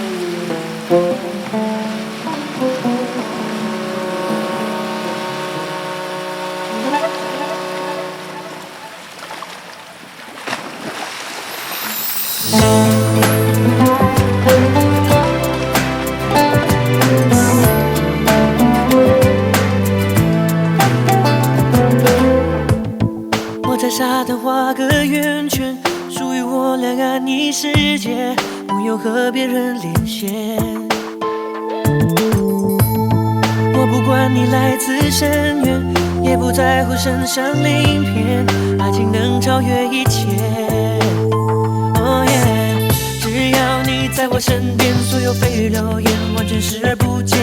我在沙滩画个圆圈，属于我两岸一世界，不用和别人连线。我不管你来自深渊，也不在乎身上鳞片，爱情能超越一切。哦耶！只要你在我身边，所有蜚语流言完全视而不见。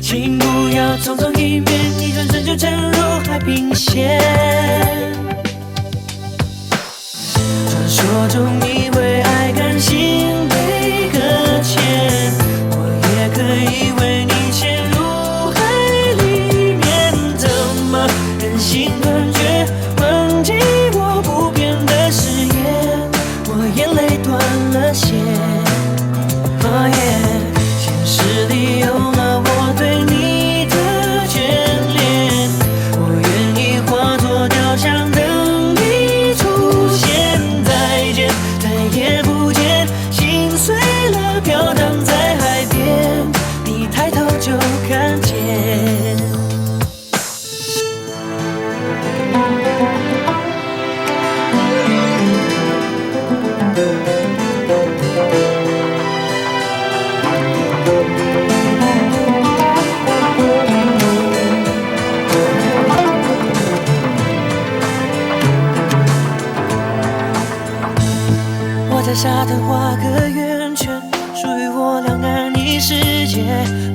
请不要匆匆一面，一转身就沉入海平线。总以为爱甘心被搁浅，我也可以为你潜入海里面。怎么忍心断绝，忘记在沙滩画个圆圈，属于我两岸一世界，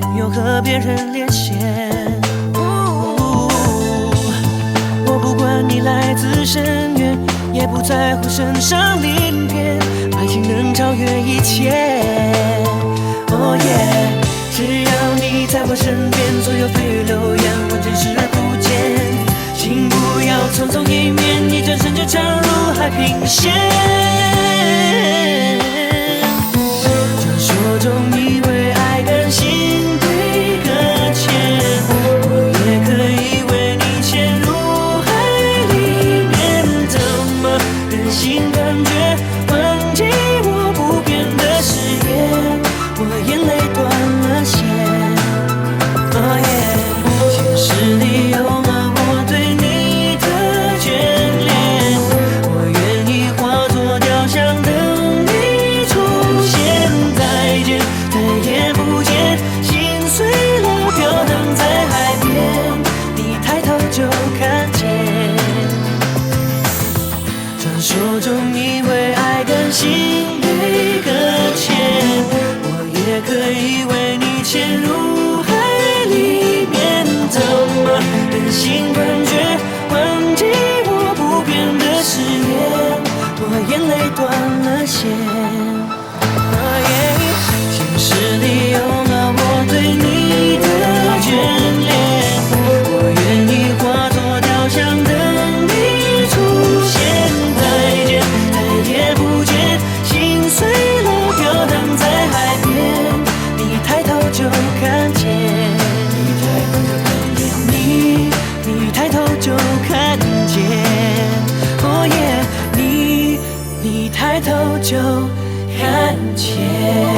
不用和别人连线。我不管你来自深渊，也不在乎身上鳞片，爱情能超越一切。哦耶！只要你在我身边，所有蜚语流言完全视而不见。请不要匆匆一面，一转身就沉入海平线。心忍心就看见。